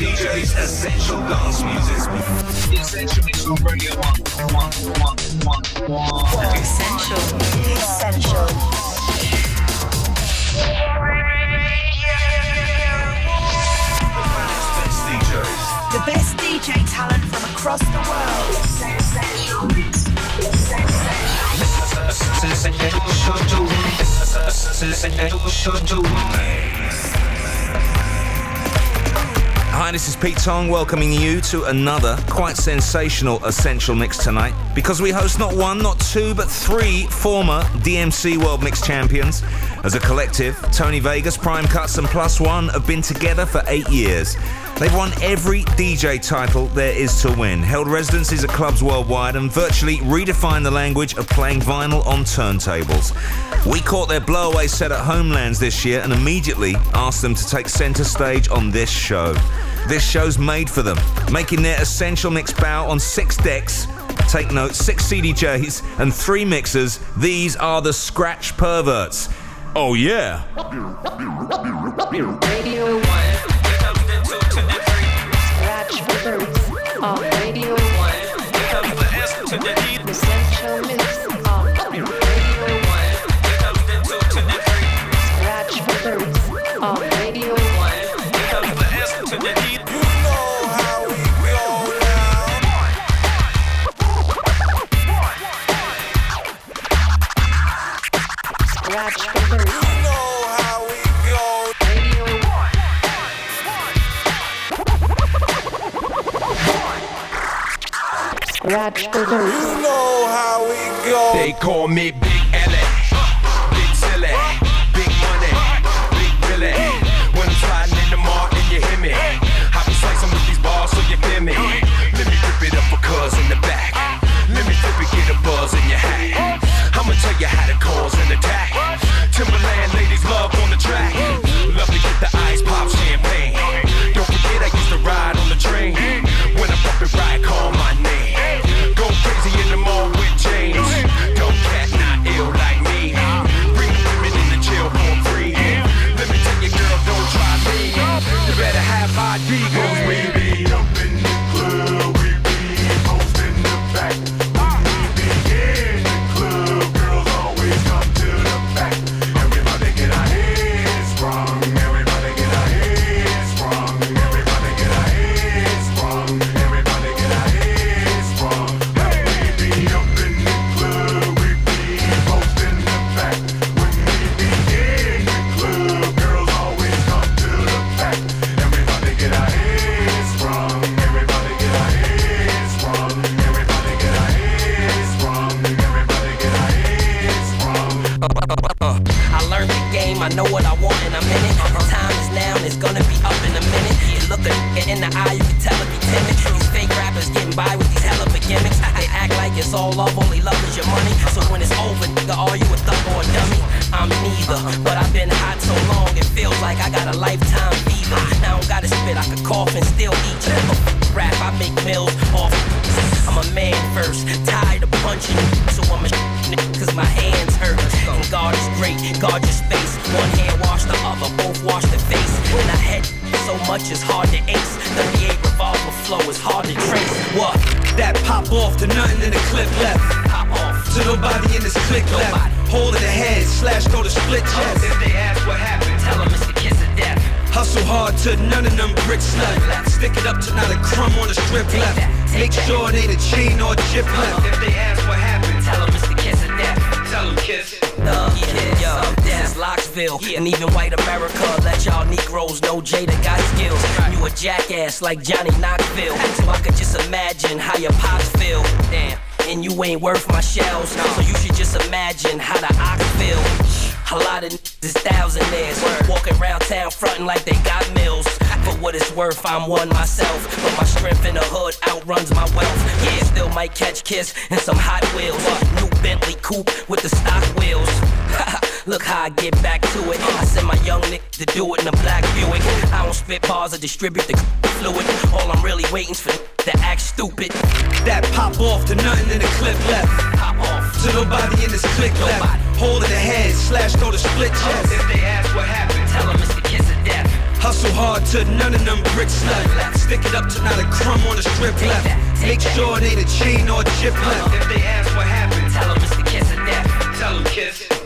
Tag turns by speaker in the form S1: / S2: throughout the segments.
S1: DJ's Essential Dance Music.
S2: The Essential Mix on Radio 1. One, one, one, one.
S3: Essential. Essential. The best DJ talent from across the world.
S4: Hi, this is Pete Tong welcoming you to another quite sensational Essential Mix tonight because we host not one, not two, but three former DMC World Mix champions. As a collective, Tony Vegas, Prime Cuts, and Plus One have been together for eight years. They've won every DJ title there is to win, held residencies at clubs worldwide, and virtually redefined the language of playing vinyl on turntables. We caught their blowaway set at Homelands this year and immediately asked them to take center stage on this show. This show's made for them, making their essential mix bow on six decks. Take note, six CDJs and three mixers. These are the Scratch Perverts. Oh, yeah.
S5: Radio 1. Scratch Perverts on Radio 1. Essential Mix on Radio 1. Scratch Perverts Scratch Perverts.
S6: They call me love,
S7: only love is your money. So when it's over, nigga, are you a thug or a dummy? I'm neither, but I've been hot so long, it feels like I got a lifetime fever. Now I don't gotta spit, I could cough and still eat you. Rap, I make mills off. I'm a man first, tired of punching, so I'm a cause my hands hurt. And God is great, guard your space. One hand wash the other, both wash the face. And I had so much it's hard to ace. 38 revolver flow is hard to trace. What?
S8: That pop off to nothing in the clip left.
S7: Pop off.
S8: To nobody in this click left. Hold in the head, slash go to split oh, chest.
S2: If they ask what happened,
S7: Tell them it's the kiss of death.
S8: Hustle hard to none of them bricks left. Stick it up to not a crumb on the strip left. Make sure it ain't a chain or a chip oh, left.
S2: if they ask what happened,
S7: Tell them it's the kiss of death.
S2: tell them kiss.
S7: Uh, yeah, yo, this is Locksville, and even white America. Let y'all Negroes know Jada got skills. You a jackass like Johnny Knoxville, so I could just imagine how your pops feel. Damn, and you ain't worth my shells, so you should just imagine how the ox feel. A lot of niggas is thousandaires, walking around town fronting like they got mills. For what it's worth, I'm one myself, but my strength in the hood outruns my wealth. Yeah, still might catch kiss and some Hot Wheels. New Bentley coupe with the stock wheels. Look how I get back to it. I send my young nick to do it in a black Buick. I don't spit bars or distribute the fluid. All I'm really waiting's for to act stupid.
S8: That pop off to nothing in the clip left.
S7: Pop off.
S8: To nobody in this click left. Hold in the head, slash go the split chest.
S2: If they ask what happened,
S7: Tell them it's
S9: Hustle hard to none of them bricks left. Stick it up to not a crumb on the strip left. Make sure it ain't a chain or a chip left. If they ask what happened,
S7: tell them it's the kiss of death.
S9: Tell them kiss.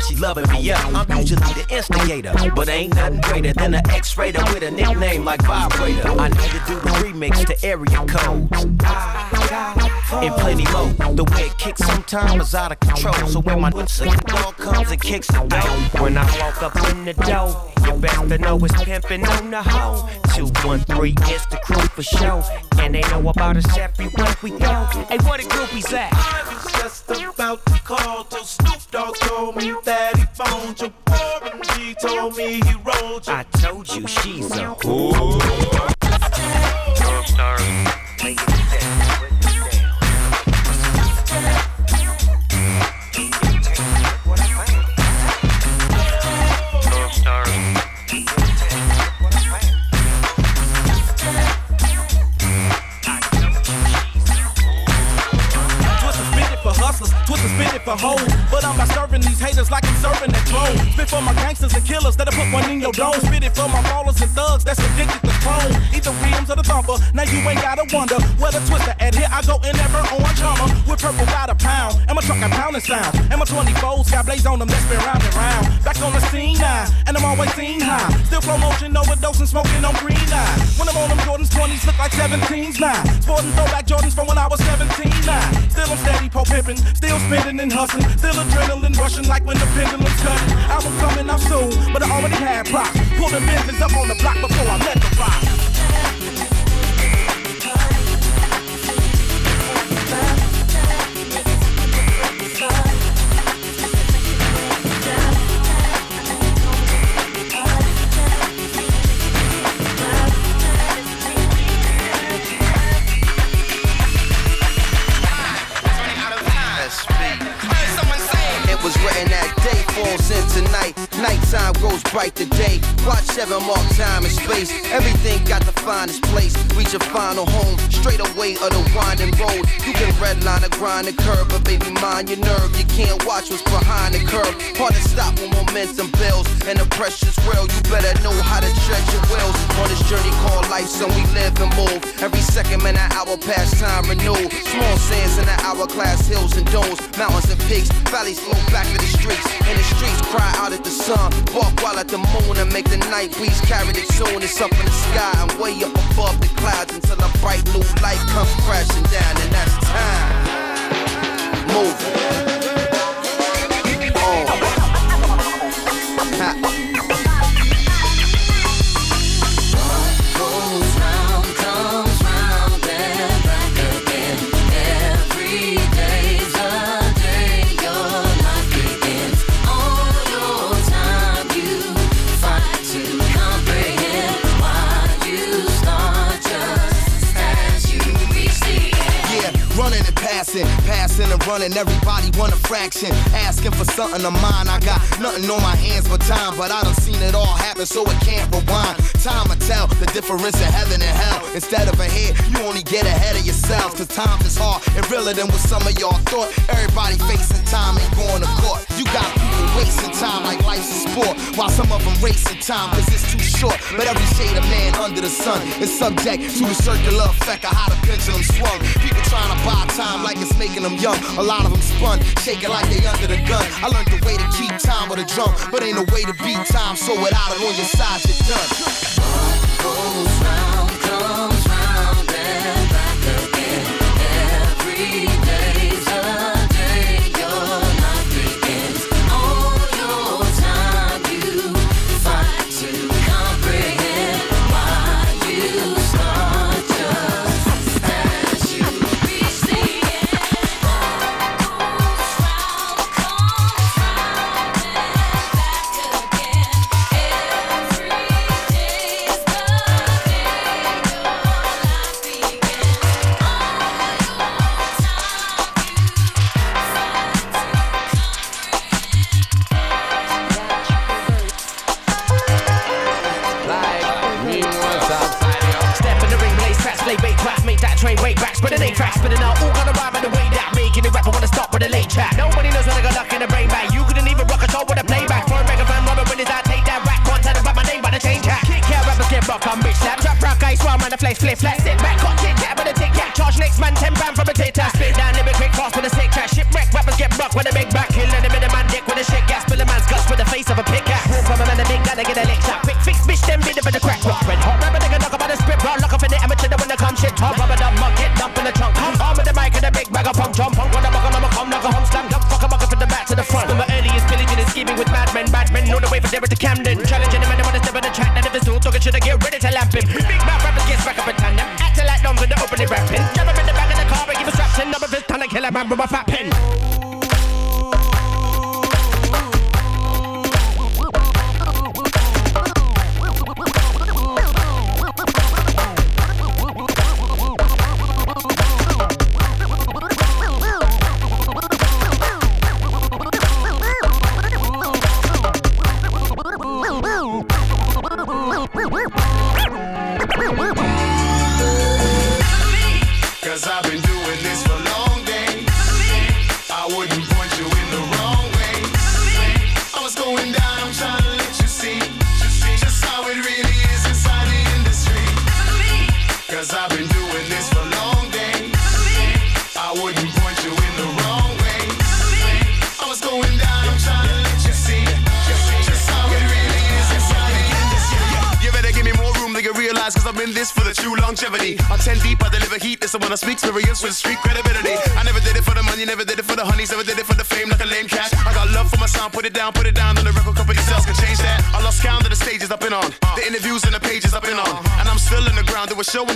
S10: She loving me up. I'm usually the instigator, but ain't nothing greater than an X-rater with a nickname like Vibrator. I need to do the remix to area codes. Ah. In plenty more. The way it kicks sometimes is out of control. So when my dog comes and kicks the door.
S11: When I walk up in the door, you best to know it's pimping on the hoe. 213 is the crew for show. And they know about us everywhere we go. Hey, what the groupies at?
S12: I was just about to call till Snoop Dogg told me that he phoned you. Warren G told me he rolled you.
S11: I told you she's a who.
S13: Twist and it for hoes. But I'm not serving these haters like serving that throne. Spit for my gangsters and killers that'll put one in your dome. Spit it for my ballers and thugs that's addicted to chrome. Either rims or the thumper. Now you ain't gotta wonder where the twister at. Here I go in ever orange hummer with purple by the pound. And my truck got pounding sound. And my 24s got blaze on them that's been round and round. Back on the scene now, and I'm always seen high. Still flow motion, overdosing, smoking on green eye. When I'm on them Jordans, 20s look like 17s now. Sporting throwback Jordans from when I was 17 now. Still I'm steady, po pimping, still spinning and hustling. Still adrenaline rushing like when the pendulum's cutting. Album coming out soon, but I already had props. Pull the business up on the block before I let the rock.
S14: Nighttime goes bright today. Watch seven mark time and space. Everything got the finest place. Reach a final home, straight away of the winding road. You can redline a grind and curve, but baby, mind your nerve. You can't watch what's behind the curve. Hard to stop when momentum builds and the pressure's real. You better know how to tread your wheels on this journey called life. So we live and move. Every second, an hour past time renewed. Small sands in the hourglass, hills and domes, mountains and peaks, valleys flow back to the streets. And the streets cry out at the sun. Walk while at the moon and make the night breeze carry the tune. It's up in the sky and way up above the clouds until a bright new light comes crashing down, and that's time. Moving.
S15: And
S16: passing, and running. Everybody want a fraction. Asking for something of mine. I got nothing on my hands but time, but I done seen it all happen, so it can't rewind. Time will tell the difference in heaven and hell. Instead of ahead, you only get ahead of yourself. Cause time is hard and realer than what some of y'all thought. Everybody facing time ain't going to court. You got people wasting time like life's a sport, while some of them racing time cause it's too short. But every shade of man under the sun is subject to the circular effect of how the pendulum swung. People trying to buy time like it's making them young. A lot of them spun, shaking like they under the gun. I learned the way to keep time with a drum, but ain't no way to beat time. So without it on your side, you're done.
S15: Goes round.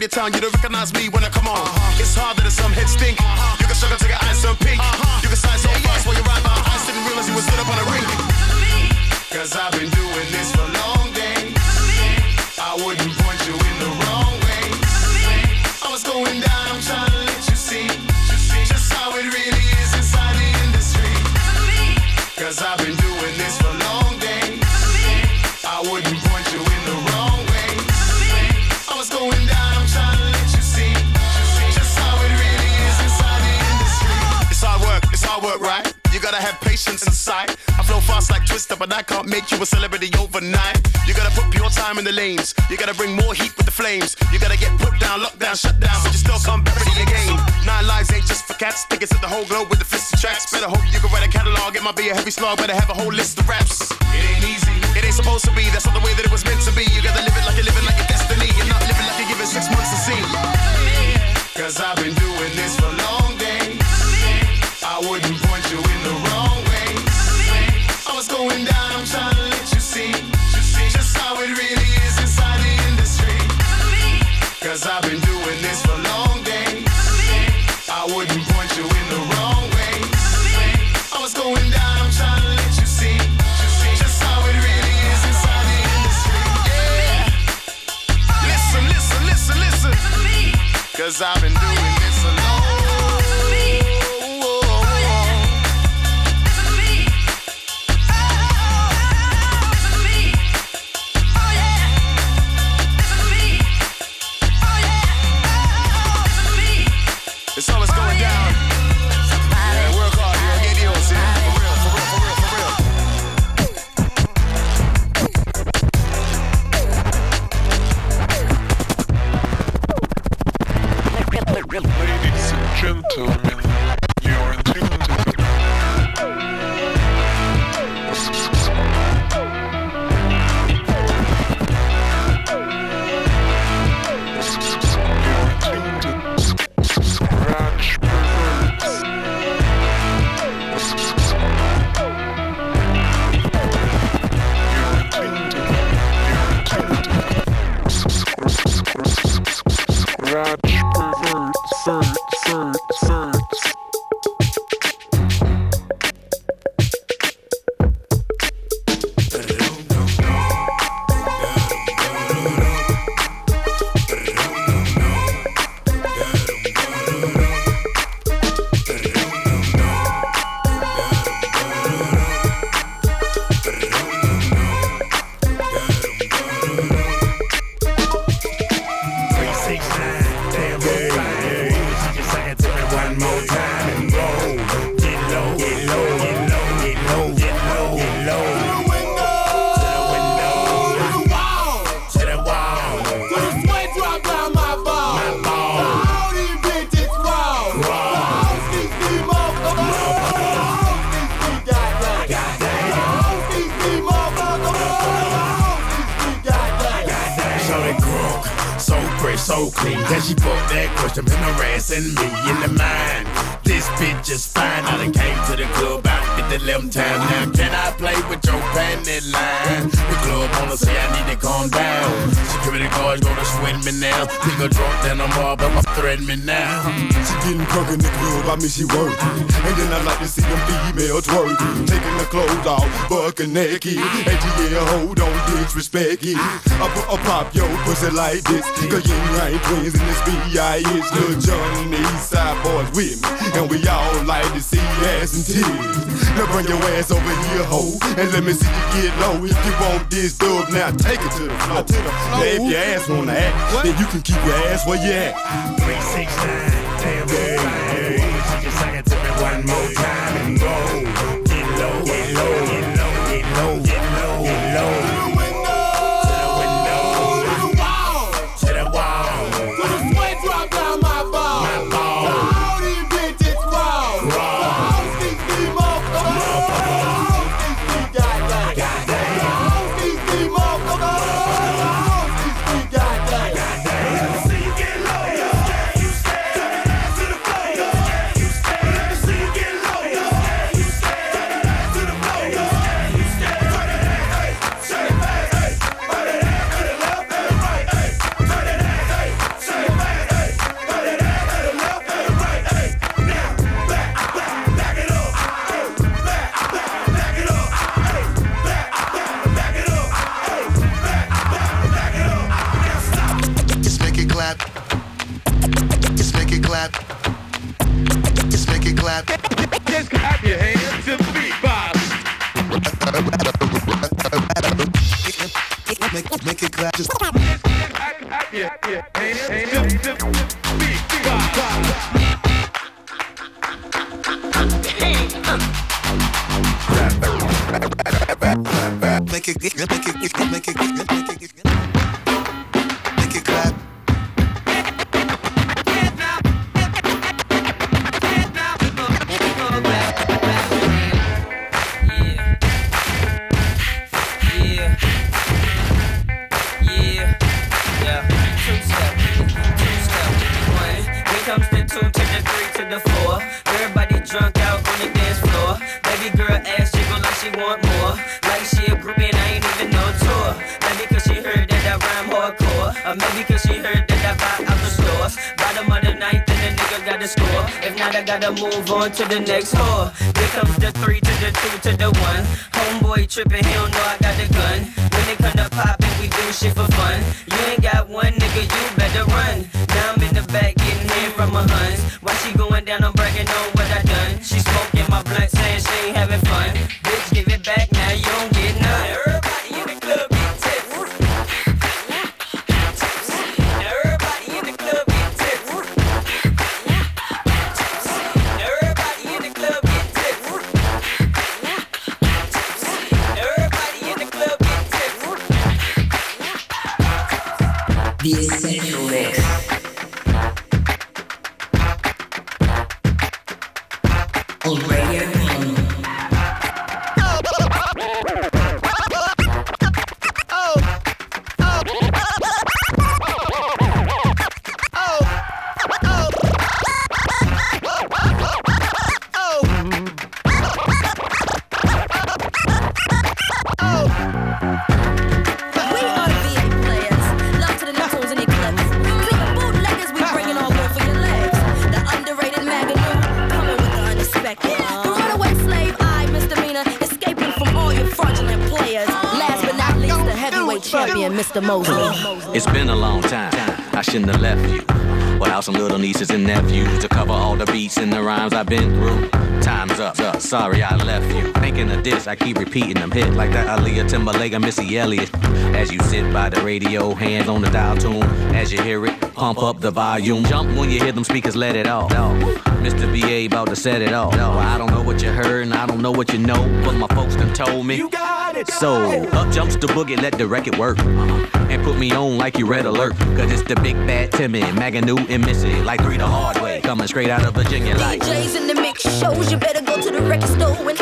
S17: town, you don't recognize me list of tracks. Better hope you can write a catalog. It might be a heavy slog, better have a whole list of raps. It ain't easy. It ain't supposed to be. That's not the way that it was meant to be. You gotta live it like you're living like a destiny. You're not living like you're giving six months to see.
S6: Cause I've been doing this for long days. I wouldn't point you in the wrong way. I was going down, I'm trying to let you see. Just how it really is inside the industry.
S17: Cause I've been
S18: she
S19: worthy? And then I like to see them females twerking, Taking the clothes off, bucking naked. And yeah, hold on, disrespect it. I put a pop yo pussy like this. Cause you ain't twins in this B.I.S. Lil the East Side boys with me. And we all like to see ass and titties. Now bring your ass over here, ho. And let me see you get low. If you want this dub, now take it to the floor. To the floor. Now if your ass wanna act, what? then you can keep your ass where you at.
S7: Three, six, nine, ten, damn. to the next I
S20: keep repeating them hit like that Aaliyah Timberlake, Missy Elliott. As you sit by the radio, hands on the dial tune. As you hear it, pump up the volume. Jump when you hear them speakers, let it off. Mr. VA about to set it off. No, I don't know what you heard and I don't know what you know, but my folks done told me. You got it. So up jumps the boogie, let the record work. And put me on like you red alert. Cause it's the big bad Timmy, Magoo and Missy, like three the hard way. Coming straight out of Virginia like.
S21: DJs in the mix shows, you better go to the record store and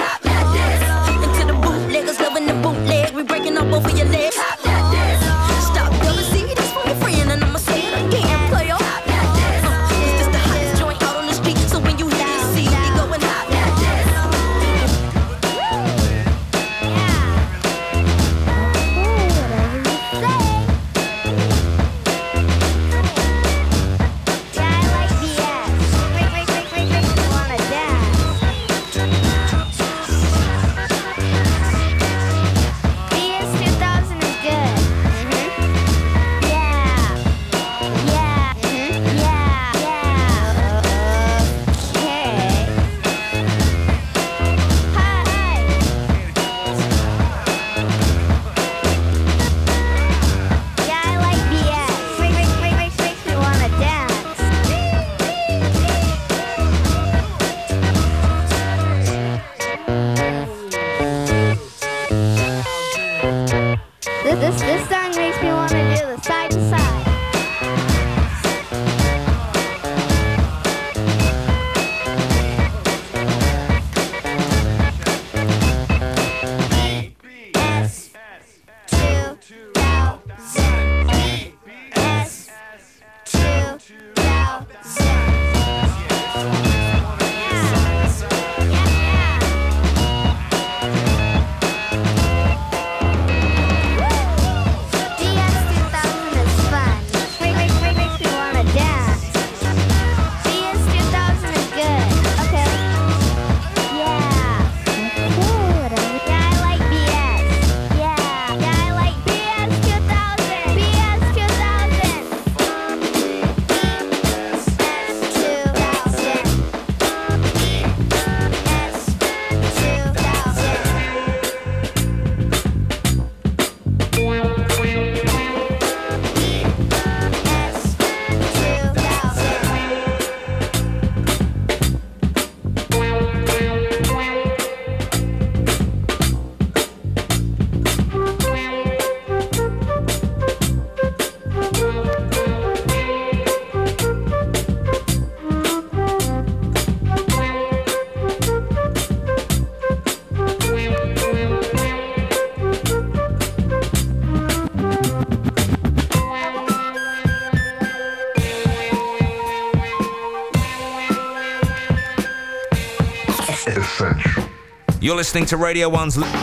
S4: You're listening to Radio 1's.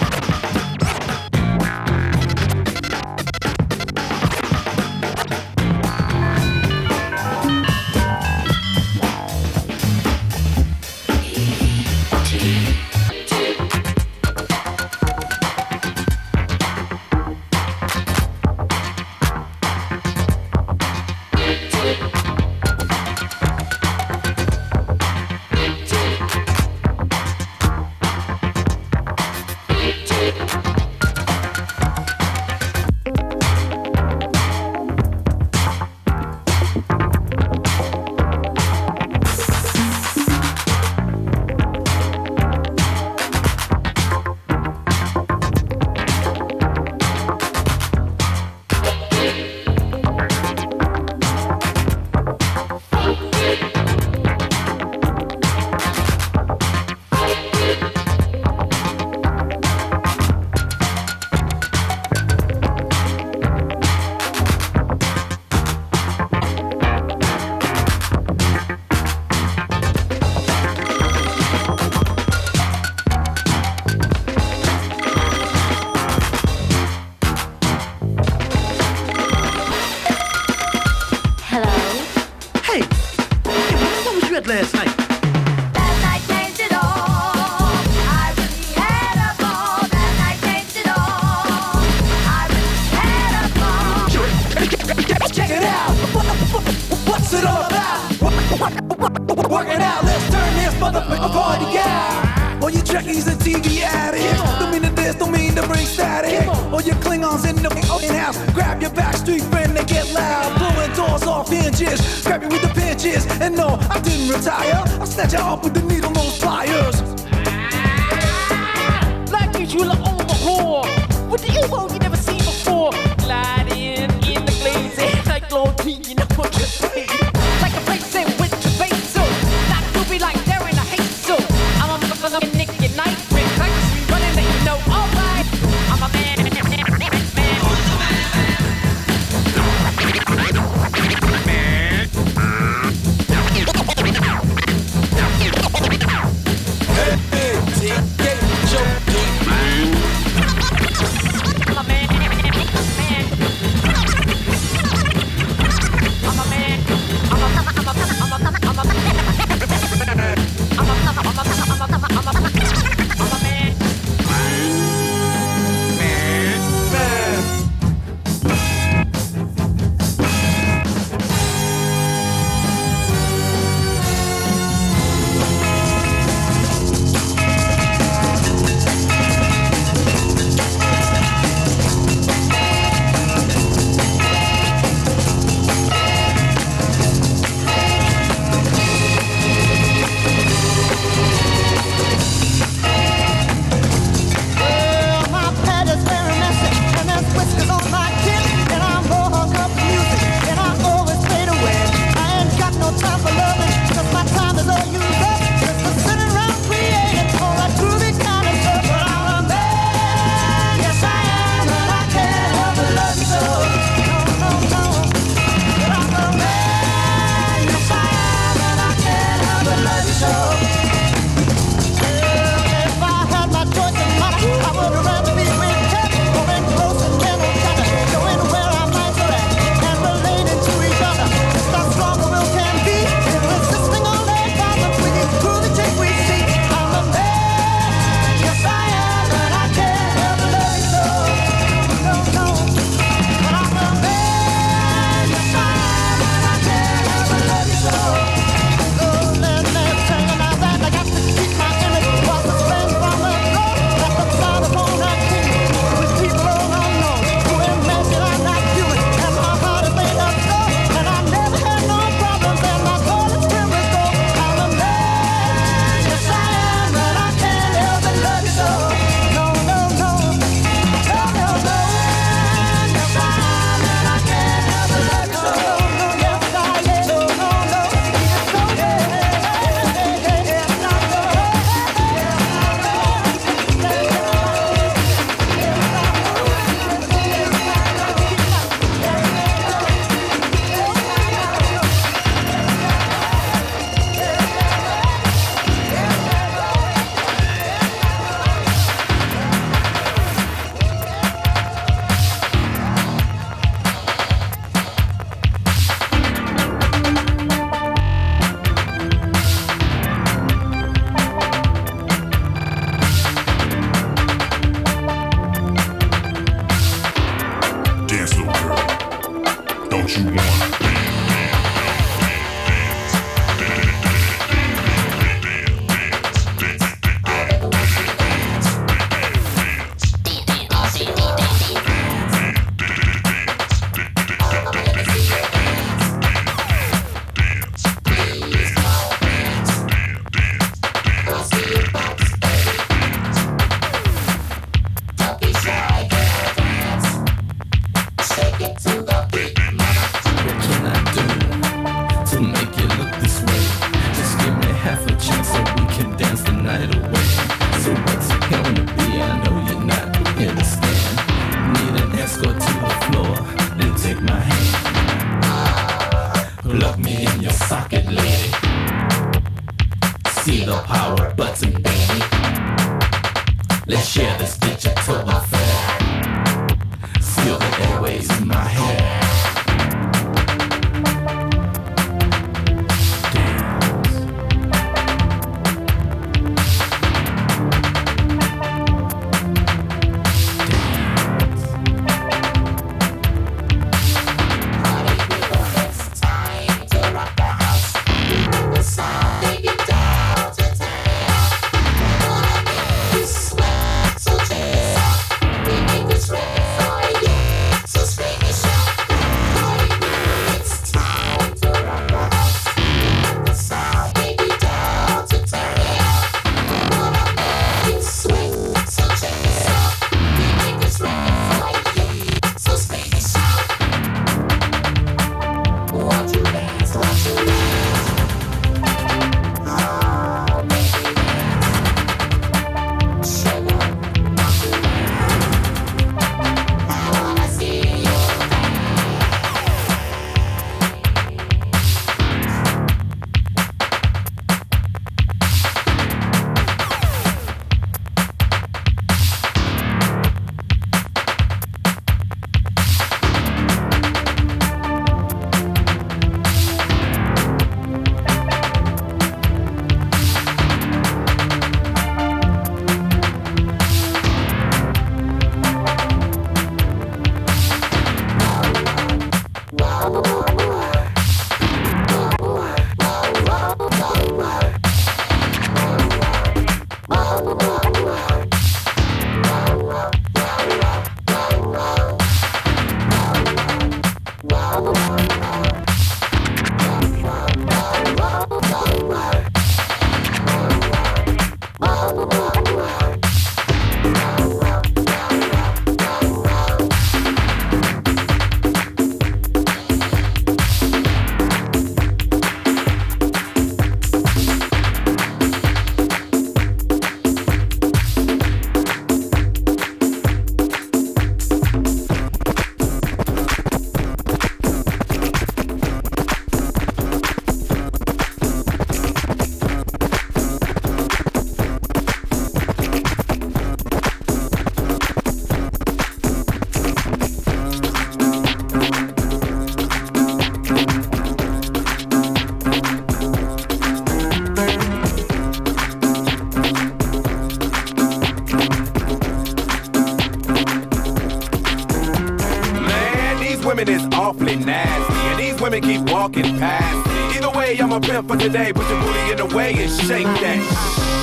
S6: For today. Put your booty in the way and shake that.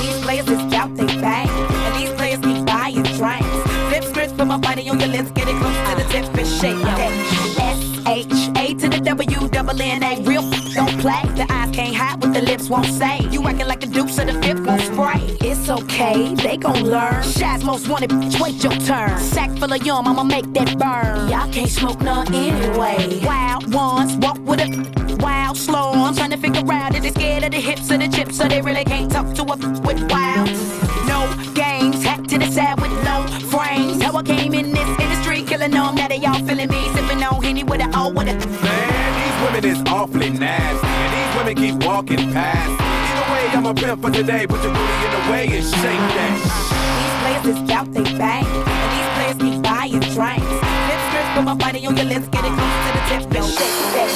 S22: These players is out they bang, and these players keep buying drinks. Flip scripts, put my body on your lips, get it close to the tip and shake that. S H A to the W, double N A, real don't play. The eyes can't hide what the lips won't say. You acting like the dupes of the fifth won't spray. It's okay, they gon' learn. Shaz most wanted, bitch, wait your turn. Sack full of yum, I'ma make that burn. Y'all can't smoke none anyway. Wild ones
S6: walking past. Either way, I'm a pimp for today. Put your booty in the way and shake that.
S22: These players out they bang, and these players keep buying drinks. Lip scripts, put my body on your lips, get it close to the tip and shake that.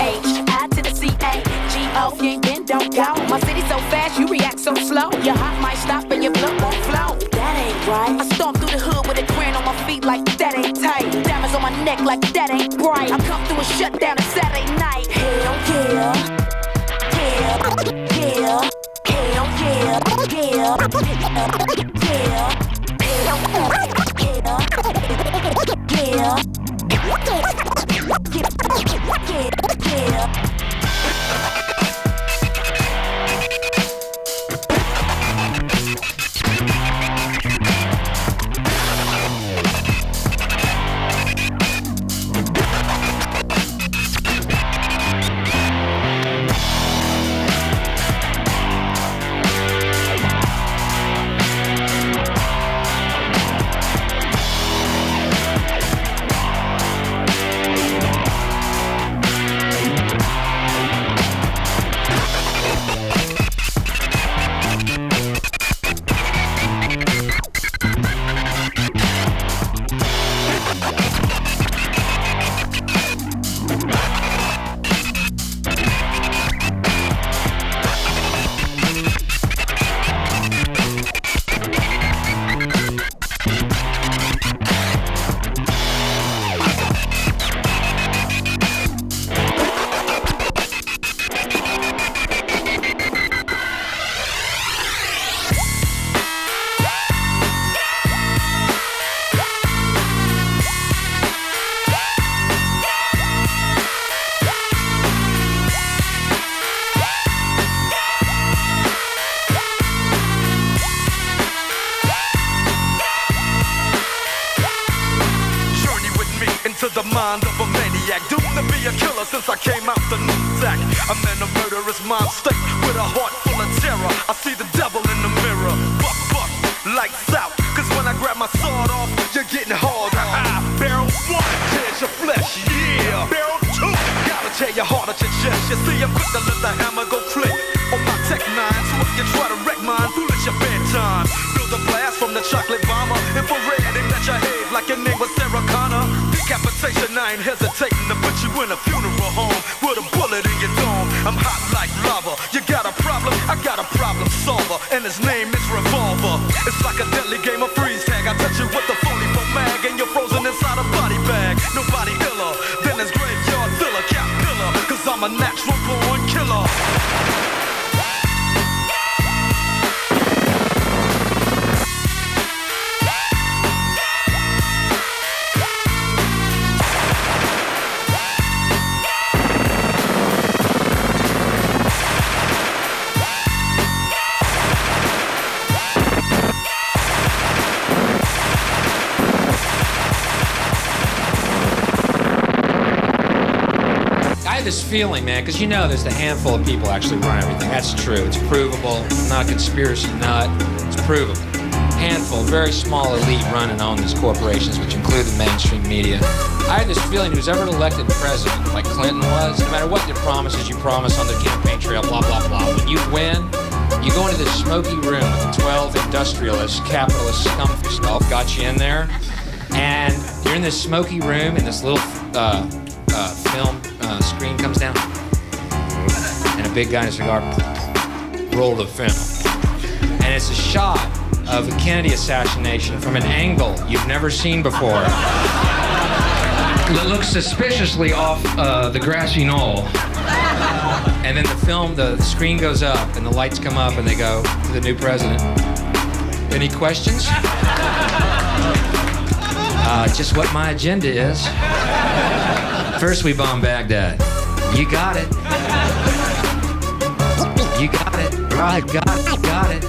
S22: H I to the C A G O, you ain't been, don't go. My city so fast, you react so slow. Your heart might stop and your blood won't flow. That ain't right. I storm through the hood with a grin on my feet like that ain't tight. Diamonds on my neck like that ain't bright. I come through and shut down a
S16: maniac, doomed to be a killer since I came out the new sack. I'm in a murderous mind state with a heart full of terror. I see the devil in the mirror. Buck, buck, lights out. Cause when I grab my sword off, you're getting hard on. Barrel one, tears your flesh, yeah. Barrel two, gotta tear your heart at your chest. You see, I'm quick to let the hammer go click. On my tech nine, so if you try to wreck mine, foolish your bedtime. Build the blast from the chocolate bomber. Infrared, aim let your head like your name was. Decapitation, I ain't hesitating to put you in a funeral home with a bullet in your dome. I'm hot like lava. You got a problem? I got a problem solver, and his name is Revolver. It's like a deadly game of freeze
S23: feeling, man, because you know there's a handful of people actually run everything. That's true. It's provable. I'm not a conspiracy nut. It's provable. Handful, very small elite run and own these corporations, which include the mainstream media. I had this feeling who's ever elected president, like Clinton was, no matter what the promises you promise on the campaign trail, blah, blah, blah, when you win, you go into this smoky room with the 12 industrialists, capitalist scum stuff, got you in there, and you're in this smoky room, in this little uh, screen comes down, and a big guy in a cigar roll the film. And it's a shot of a Kennedy assassination from an angle you've never seen before. That looks suspiciously off uh, the grassy knoll. And then the film, the screen goes up, and the lights come up, and they go to the new president. Any questions? Uh, just what my agenda is. First, we bomb Baghdad. You got it. You got it. I got it. Got it.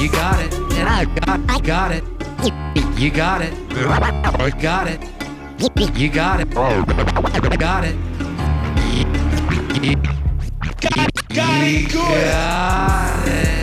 S23: You got it. And I got, I got it. You got it. I got it. You got it. I Got it. Got it.
S24: Got it.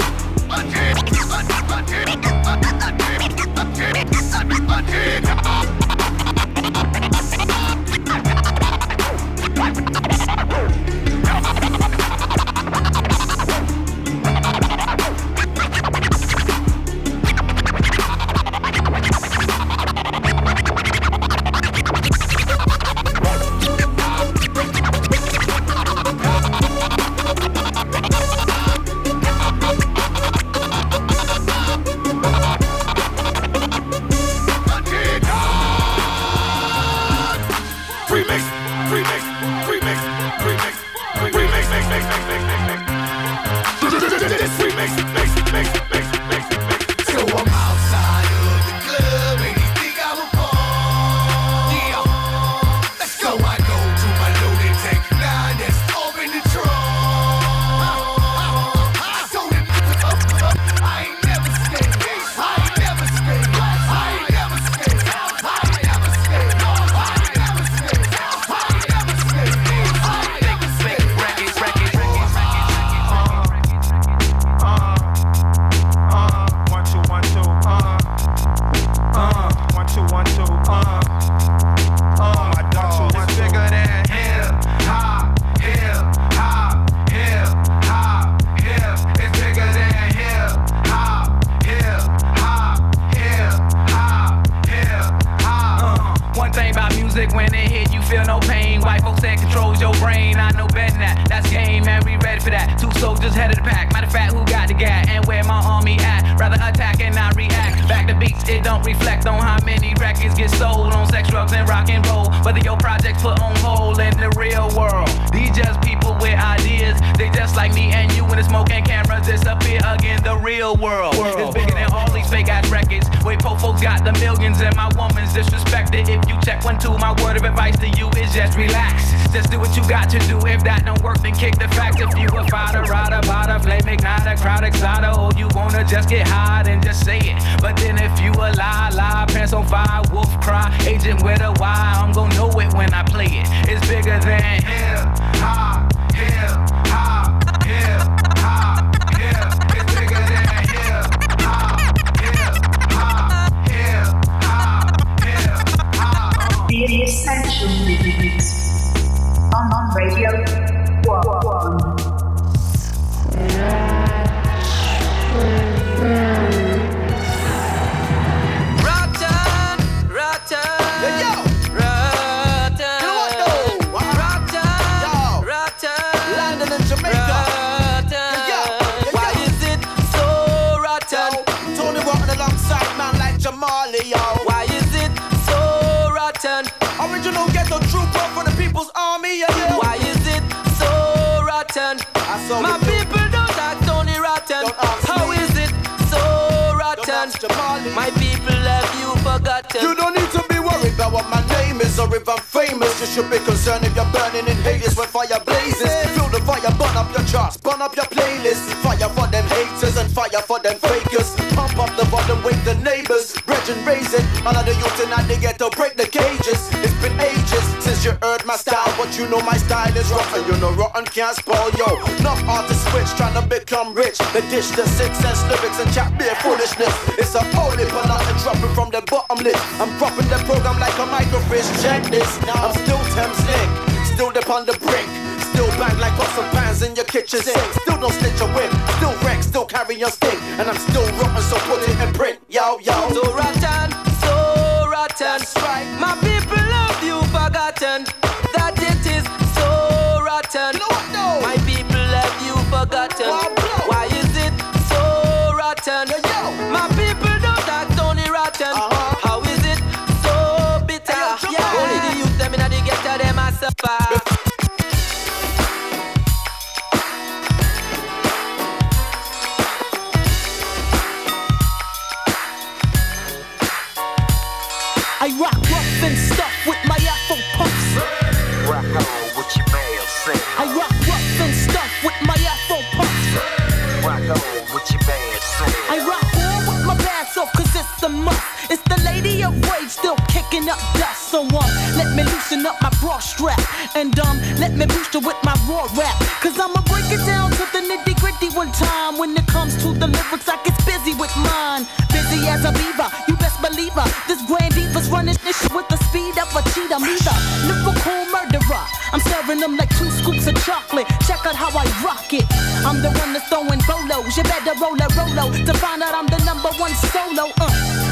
S24: Strap strapped and
S3: dumb. Let me boost it with my raw rap. Cause I'ma break it down to the nitty gritty one time. When it comes to the lyrics, I get busy with mine. Busy as a beaver, you best believe her. This grand diva's running this with the speed of a cheetah. Me the lyrical murderer. I'm serving them like two scoops of chocolate. Check out how I rock it. I'm the one that's throwing bolos. You better roll a rolo to find out I'm the number one solo. Uh,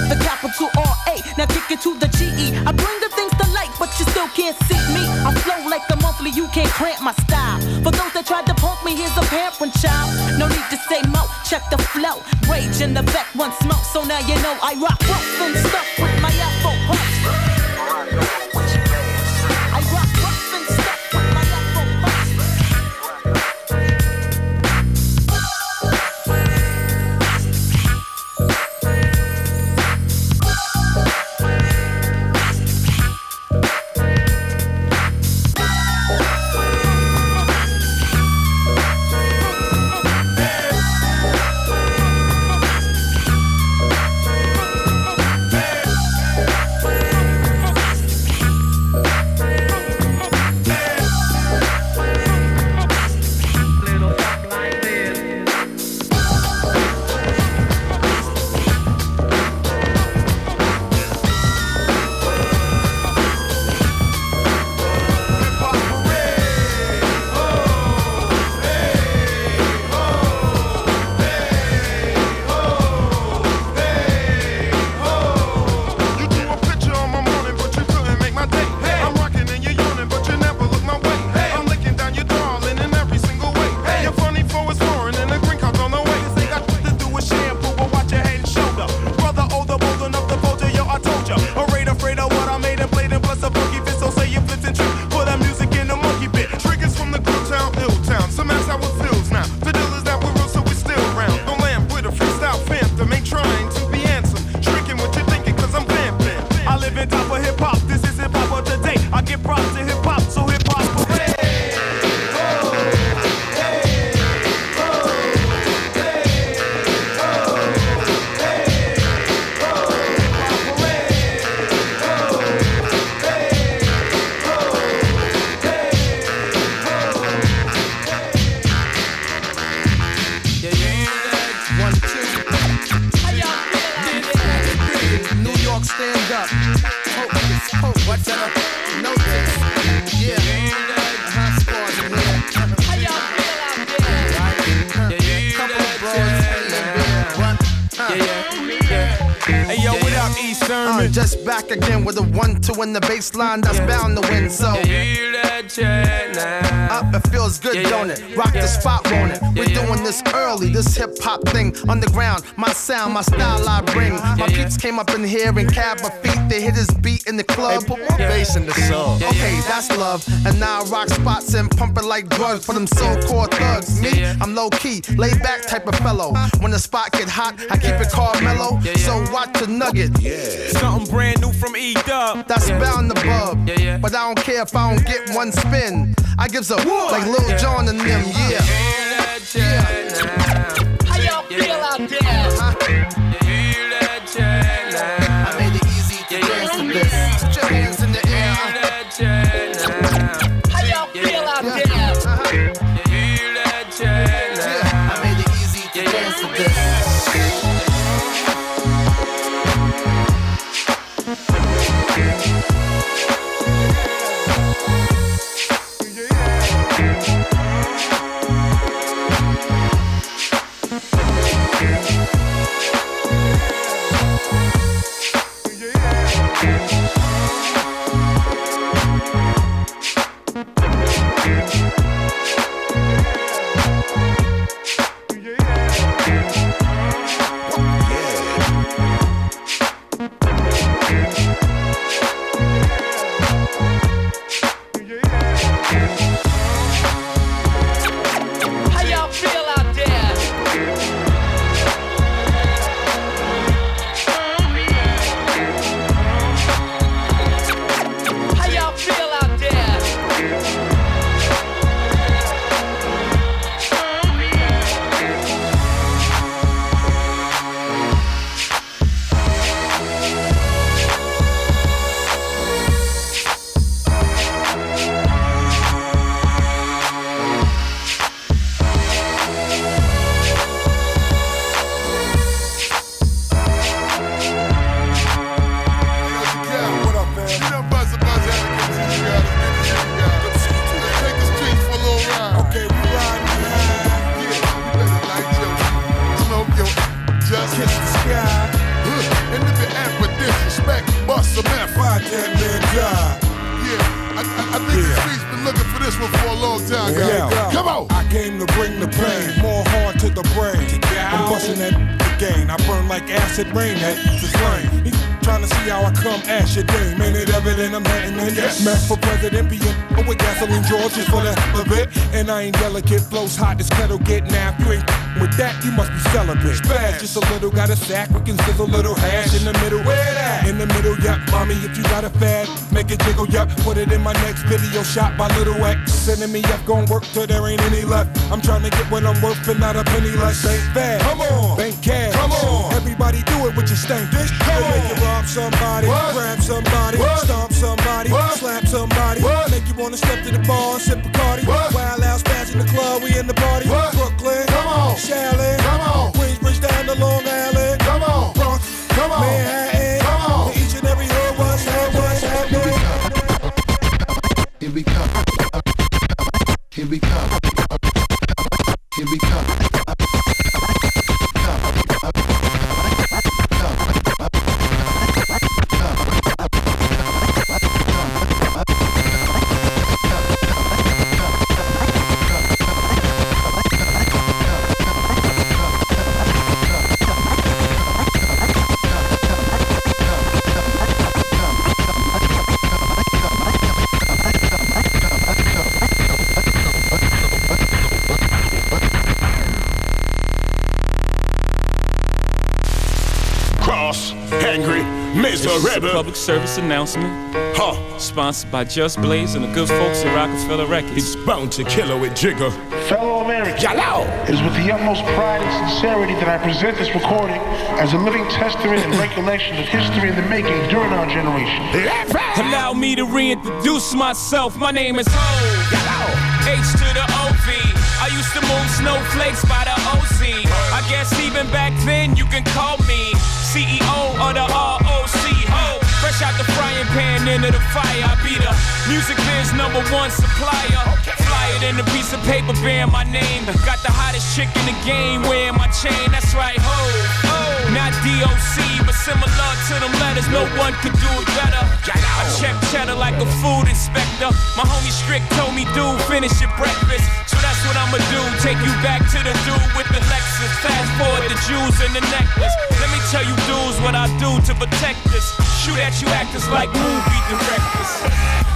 S3: the capital R. Now kick it to the GE. I bring the things to light, but you still can't see me. I flow like the monthly, you can't cramp my style. For those that tried to punk me, here's a parent child. No need to say mo, check the flow. Rage in the back, one smoke, so now you know I rock rough and stuff.
S25: The bass line that's bound to win. So feels good,
S6: Yeah, yeah.
S25: don't it? Rock the spot, won't it? We're doing this early, this hip hop thing underground. My sound, my style, I bring. My peeps came up in here and cab my feet. They hit his beat in the club. Put more bass in the song. Okay, that's love. And now I rock spots and pump it like drugs for them so-called thugs. Me, I'm low key, laid back type of fellow. When the spot get hot, I keep it called mellow. So watch the nugget.
S26: Something brand new from E Dub.
S25: That's bound to bub. But I don't care if I don't get one spin. I gives a like Lil Jon and them, yeah.
S26: Sponsored by Just Blaze and the good folks at Rockefeller Records.
S18: He's bound to kill her with jigger.
S27: Fellow Americans,
S18: Yellow.
S27: it is with the utmost pride and sincerity that I present this recording as a living testament and recollection of history in the making during our generation.
S26: Allow me to reintroduce myself. My name is Ho. H to the OV. I used to move snowflakes by the OZ. I guess even back then you can call me CEO of the ROC. Ho. Fresh out the frying pan into the fire. I be the music biz number one supplier. Fly it in a piece of paper bearing my name. Got the hottest chick in the game wearing my chain. That's right, ho. DOC, but similar to them letters. No one could do it better. I check cheddar like a food inspector. My homie Strick told me, dude, finish your breakfast. So that's what I'ma do. Take you back to the dude with the Lexus. Fast forward the jewels and the necklace. Let me tell you, dudes, what I do to protect this. Shoot at you actors like movie directors.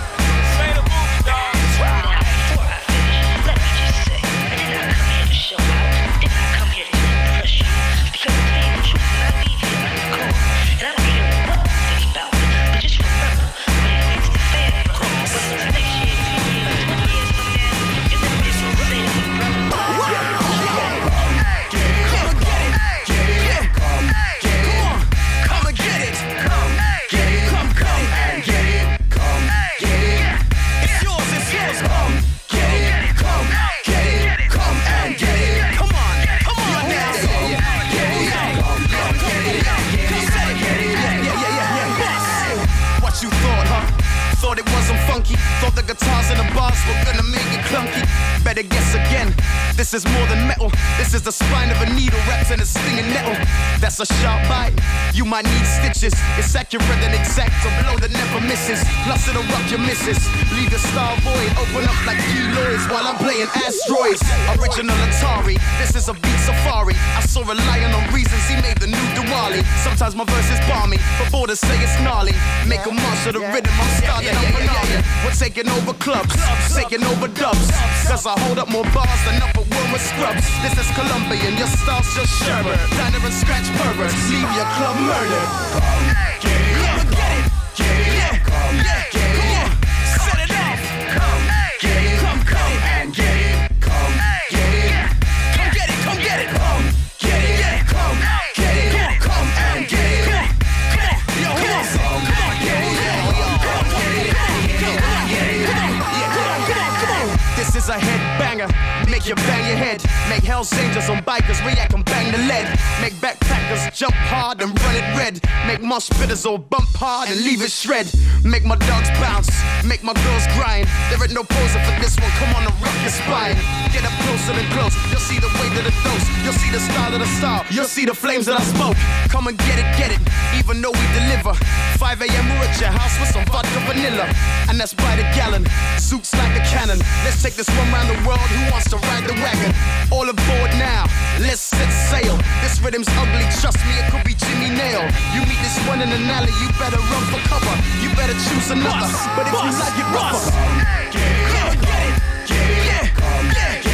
S17: Guitars and the bars were gonna make it clunky. Better guess again. This is more than metal. This is the spine of a needle wrapped in a stinging nettle. That's a sharp bite. You might need stitches. It's accurate and exact. A blow that never misses. Plus it'll rock your misses. Leave your star void. Open up like keloids while I'm playing asteroids. Original Atari. This is a beat safari. I saw a lion on reasons he made the new Diwali. Sometimes my verse is balmy, but borders say it's gnarly. Make a march of the rhythm. I'm starting up an We're taking over clubs, taking over dubs. Cause I hold up more bars than scrubs. This is Colombian, your style's just Sherbert. Diner and scratch perverts, leave your club murdered. Get it, get it, get it, come, get it, it. Come, get it, come, come get it, come, get it, come get it, come get it, come, get it, come, get it, come get it, come come come get it, come, get it, come get it, come come come come a head banger. Make you bang your head. Make Hell's Angels on bikers react and bang the lead. Make backpackers jump hard and run it red. Make my spitters all bump hard and leave it shred. Make my dogs bounce. Make my girls grind. There ain't no poser for this one. Come on and rock your spine. Get up closer and close. You'll see the weight of the dose. You'll see the style of the style. You'll see the flames that I smoke. Come and get it, get it. Even though we deliver. 5 a.m. we're at your house with some vodka vanilla. And that's by the gallon. Suits like a cannon. Let's take this one round the world. Who wants to ride the wagon? All aboard now. Let's set sail. This rhythm's ugly. Trust me, it could be Jimmy Nail. You meet this one in an alley. You better run for cover. You better choose another. but if you like it rougher, get it, get it, get it, yeah, come, yeah,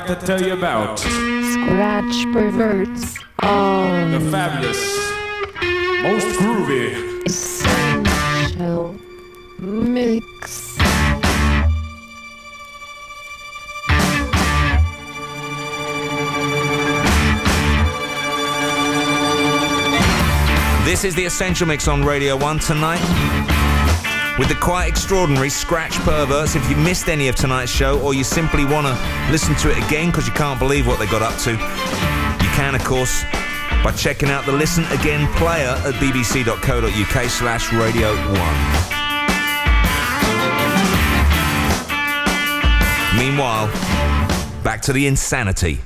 S28: got to tell you about
S5: Scratch perverts on
S28: the fabulous, most groovy,
S5: essential mix.
S4: This is the Essential Mix on Radio 1 tonight. With the quite extraordinary Scratch Perverts. If you missed any of tonight's show or you simply want to listen to it again because you can't believe what they got up to, you can, of course, by checking out the Listen Again player at bbc.co.uk slash Radio 1. Meanwhile, back to the insanity.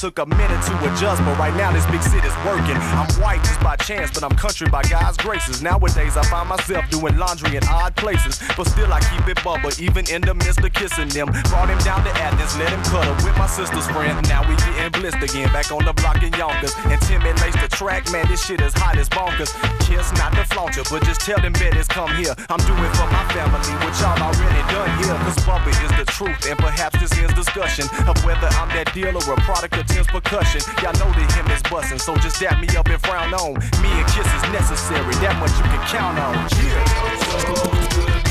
S13: took a minute to adjust, but right now this big city's working. I'm white just by chance, but I'm country by God's graces. Nowadays I find myself doing laundry in odd places, but still I keep it bubble, even in the midst of kissing them. Brought him down to Athens, let him cuddle with my sister's friend. Now we getting blissed again, back on the Yonkers. lays the track, man, this shit is hot as bonkers. Kiss, not the flaunter, but just tell them bitches come here. I'm doing for my family, what y'all already done here. Cause Bubba is the truth, and perhaps this is discussion of whether I'm that dealer or product of Tim's percussion. Y'all know that him is bustin', so just dap me up and frown on. Me and Kiss is necessary, that much you can count on. Yeah.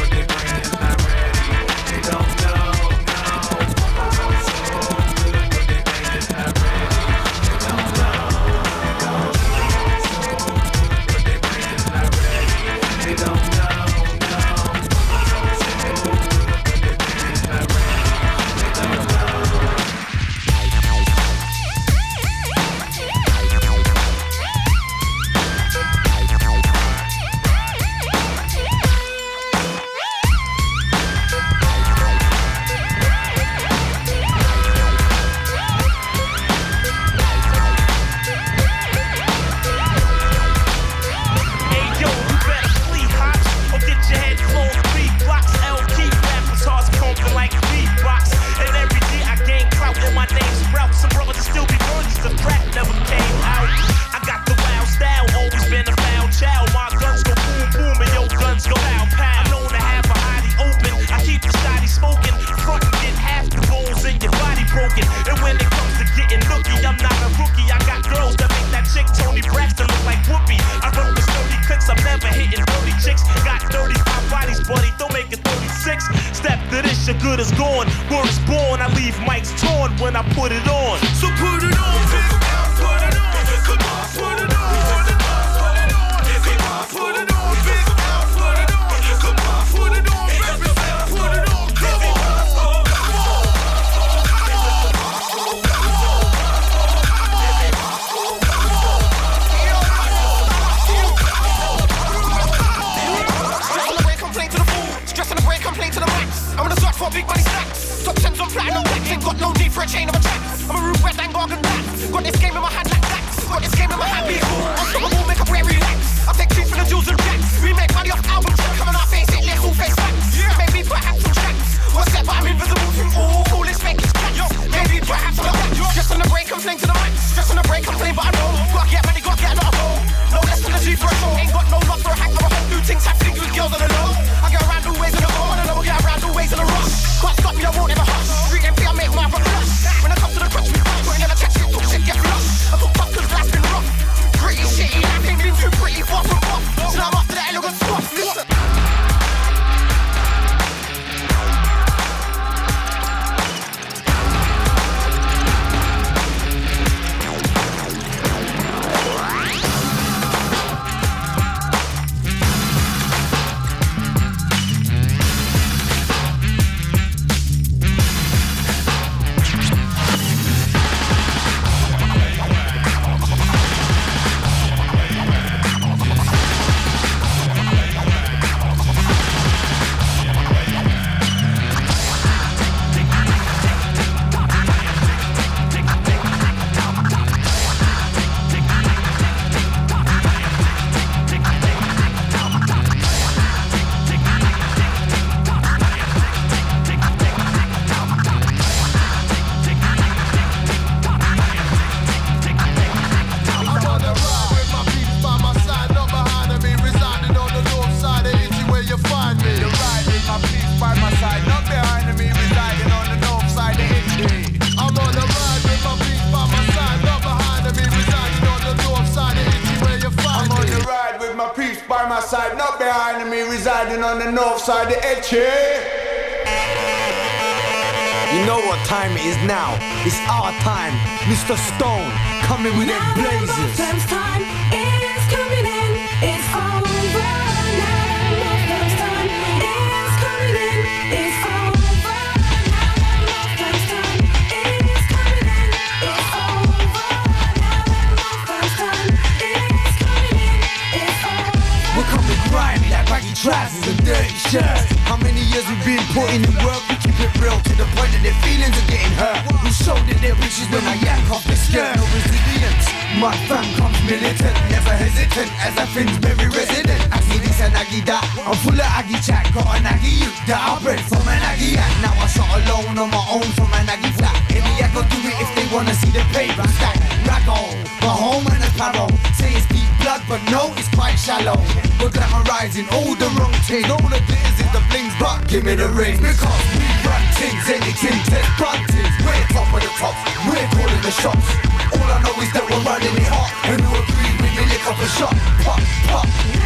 S29: And dirty
S24: shirts. How many years we've been putting in work? We keep it real to the point that their feelings are getting hurt. We showed it their bitches when I yank off the skirt. No resilience. My fam comes militant, never hesitant as a Finsbury resident. I see this and Aggie that. I'm full of Aggie chat, got an Aggie youth that I bred from an Aggie act. Now I shot alone on my own from an Aggie flat. Any I go do it if they wanna see the paper stack. Rag on, my home and a paro. Say it's deep blood, but no, it's quite shallow. We're glamorizing all the wrong things. All the glitters is the blings, but give me the rings. Because we run things, anything, test buntings. We're top of the top, we're calling the shots. All I know is that we're running it hot. And who agree when me, lick up a shot. Pop, pop.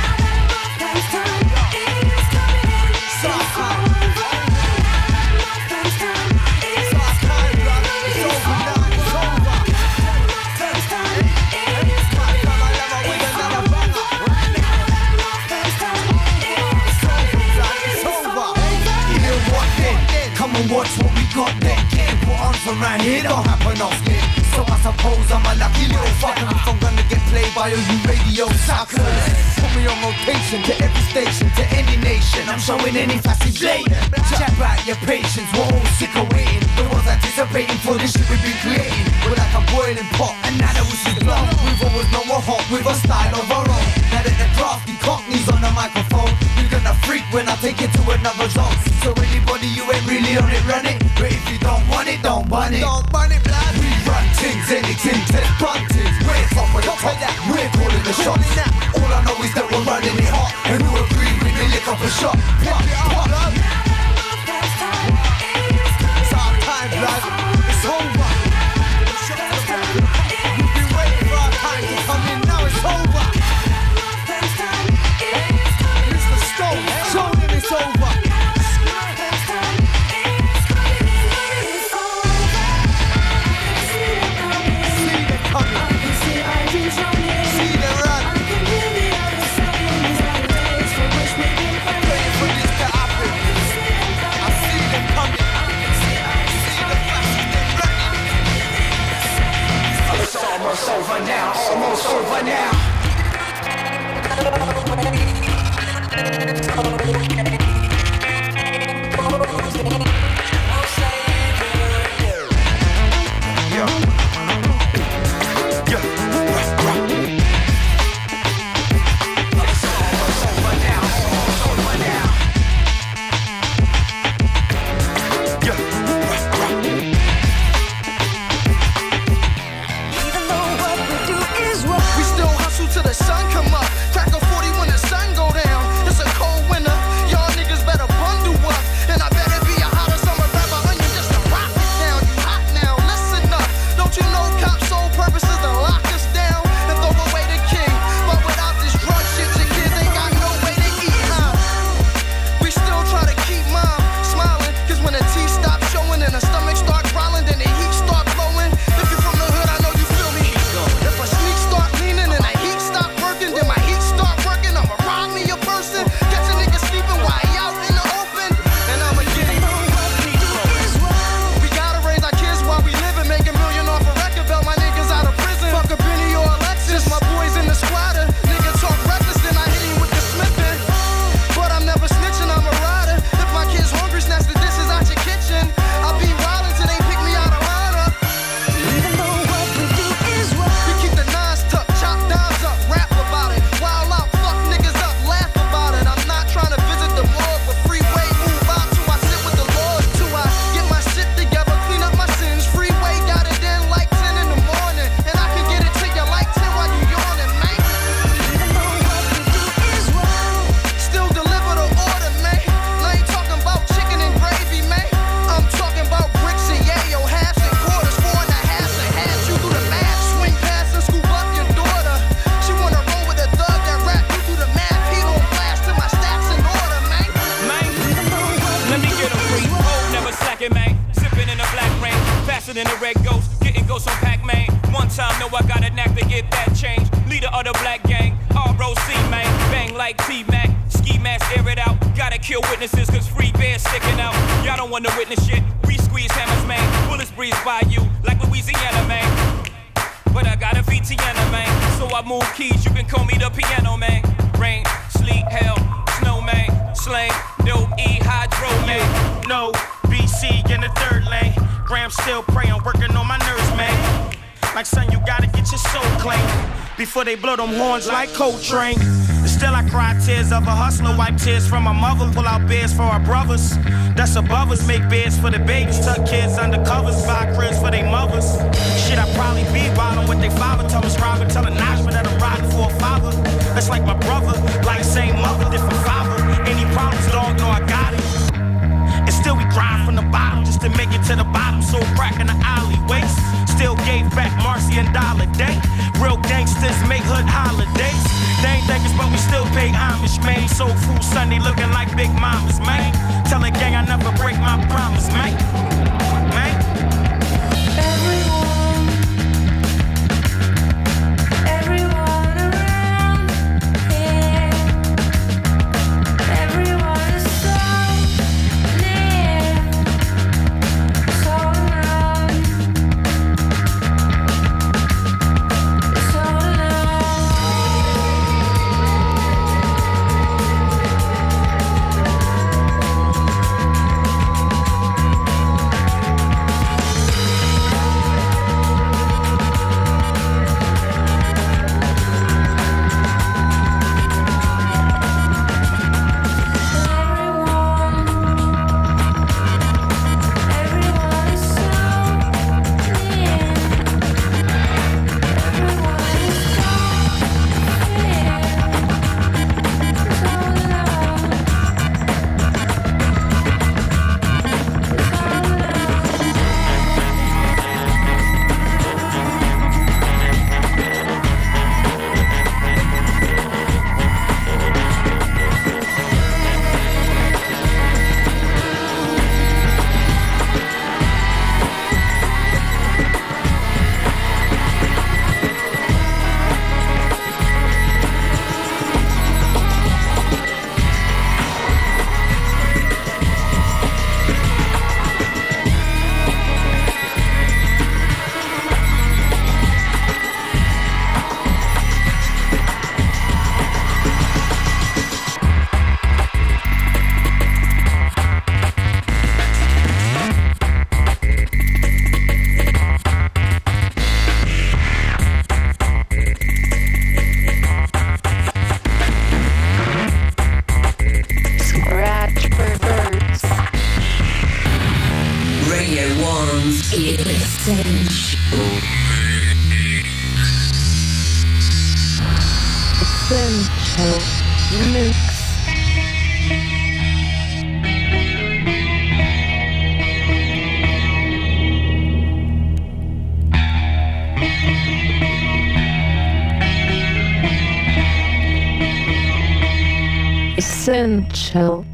S24: Put on from round here don't happen often. Suppose I'm a lucky little fucker if I'm gonna get played by all you radio suckers. Put me on rotation to every station, to any nation. I'm showing any fussy blade. Chat out your patience, we're all sick of waiting. The ones anticipating for this shit we've been creating. We're like a boiling pot, and now that we should blow. We've always known we're hot with a style of our own. Now that the crafty cockneys on the microphone, you're gonna freak when I take it to another zone. So anybody you ain't really on it, run it. But if you don't want it, don't want it. Don't want it, blood. We run things, anything, test buntings. We're of the top, we're calling the shots. All I know is that we're running it hot, and who agree with me, lick up a shot. Pop, pop. It's
S30: they blow them horns like Coltrane. Still, I cry tears of a hustler, wipe tears from my mother, pull out beers for our brothers. That's above us, make beds for the babies, tuck kids under covers, buy cribs for their mothers. Shit, I probably be wildin' with they father, Thomas Robert, tell a Najma that I'm riding for a father. That's like my brother, like same mother, different father. Any problems, dog, know I got it. And still we grind from the bottom just to make it to the bottom. So crack in the alleyways. Still gave back Marcy and Dollar Day. Real gangsters make hood holidays. They ain't thinkers, but we still pay homage, man. So food Sunday looking like big mamas, man. Tell the gang I never break my promise. Man.
S5: Mix.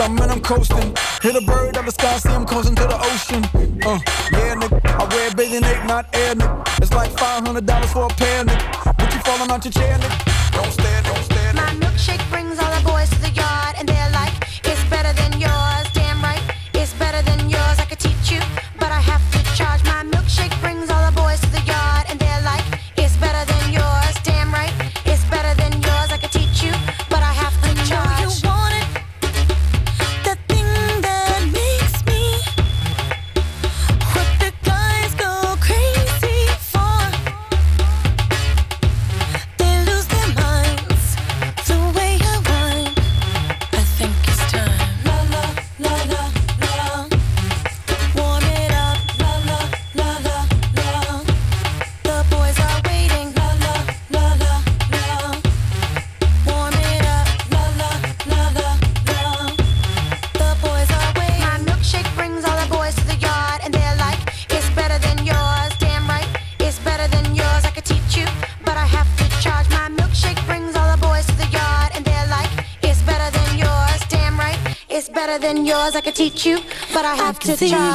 S3: and I'm coasting. Hit a bird out the sky, see I'm coasting to the ocean. Uh, yeah, nigga, I wear big and not air, nigga. It's like $500 for a pair, nigga. But you falling out your chair, nigga.
S31: sí. Chao.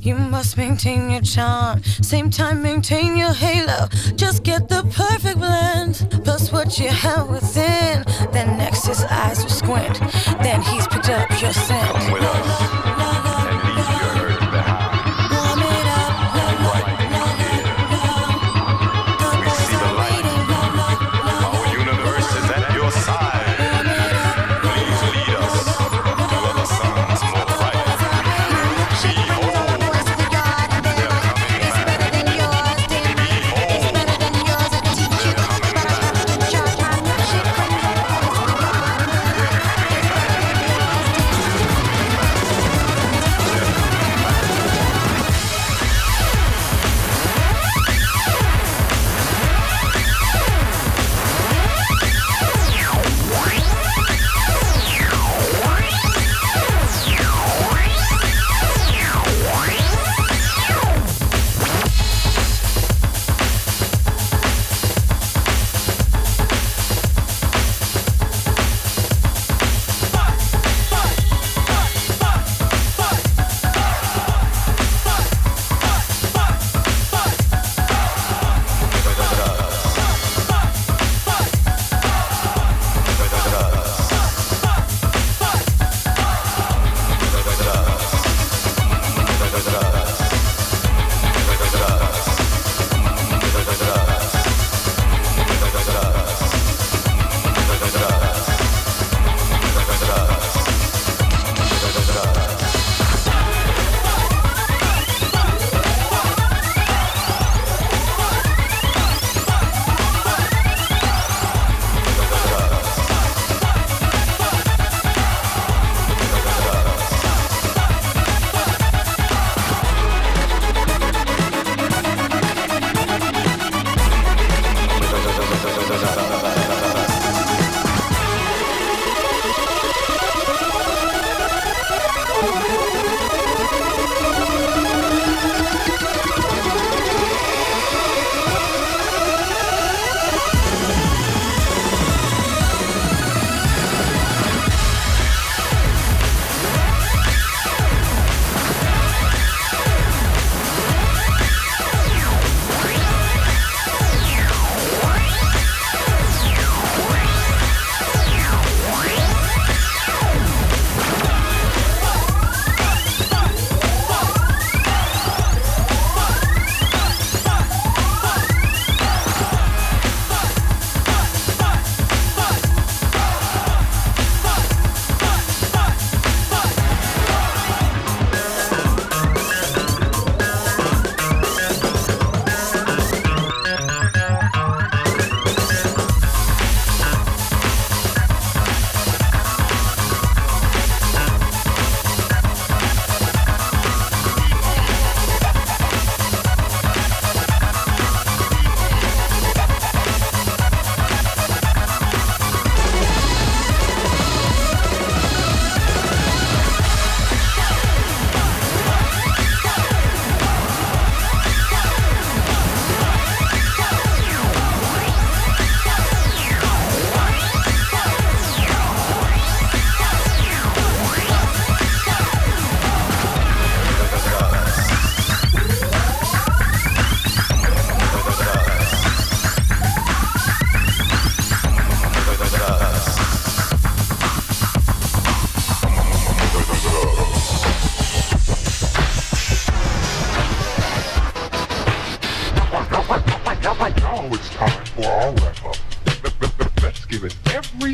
S31: You
S32: must maintain your charm. Same time, maintain your halo. Just get the perfect blend. Plus what you have within. Then next, his eyes will squint. Then he's picked up your scent.
S33: Come with us.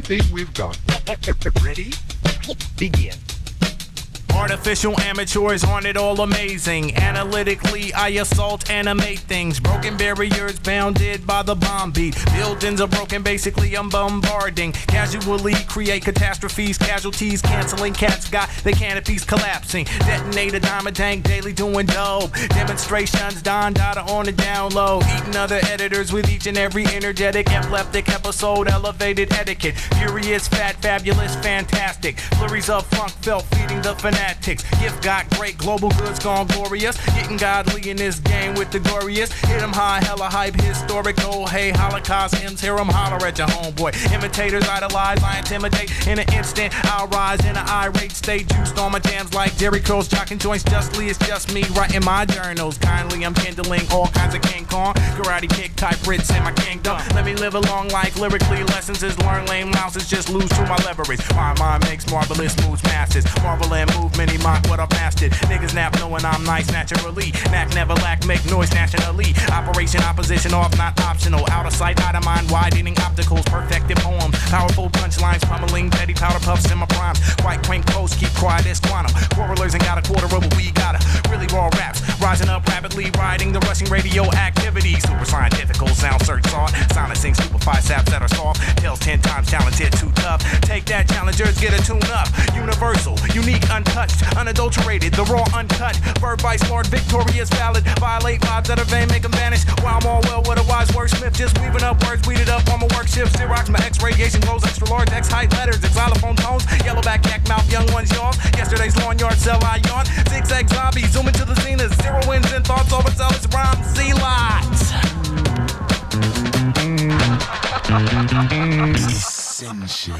S34: Everything we've got.
S13: Artificial amateurs aren't it all amazing? Analytically, I assault, animate things. Broken barriers bounded by the bomb beat. Buildings are broken, basically, I'm bombarding. Casually create catastrophes, casualties, canceling. Cats got the canopies collapsing. Detonate a diamond tank daily doing dope. Demonstrations, Don Dada on the down low. Eating other editors with each and every energetic, epileptic episode. Elevated etiquette. Furious, fat, fabulous, fantastic. Flurries of funk felt the fanatics. Gift got great, global goods gone glorious. Getting godly in this game with the glorious. Hit 'em high, hella hype, historical. Oh, hey, Holocaust hymns, hear 'em holler at your homeboy. Imitators idolize, I intimidate. In an instant, I'll rise in an irate state. Juiced on my jams like Jheri Curls, jocking joints justly. It's just me writing my journals. Kindly, I'm kindling all kinds of King Kong. Karate kick type Brits in my kingdom. Let me live a long life. Lyrically, lessons is learn lame louses. Just lose to my leverage. My mind makes marvelous moves, masses. Marvel and move, many mock what I've mastered. Niggas nap knowing I'm nice naturally. Knack never lack, make noise nationally. Operation opposition off, not optional. Out of sight, out of mind, widening opticals, perfected poems. Powerful punchlines, pummeling, petty powder puffs in my prime. Quite quaint posts, keep quiet as quantum. Quarrelers ain't got a quarter of what we got. Really raw raps, rising up rapidly, riding the rushing radio activity. Super scientifical, sound search thought. Silencing stupefy saps that are soft. Tails ten times talented, too tough. Take that, challengers, get a tune up. Universal, unique, untouched, unadulterated, the raw, uncut. Verb by smart, victorious, valid. Violate vibes that are vain, make them vanish. I'm all well with a wise wordsmith, just weaving up words, up on my work my X radiation glows, extra large, X height letters, xylophone tones. Yak mouth, young ones, yours. Yesterday's lawn yard, I yawn. Zigzag zombie, the zenith. Zero wins and thoughts, overzealous rhymes, Z lots.
S4: Essential.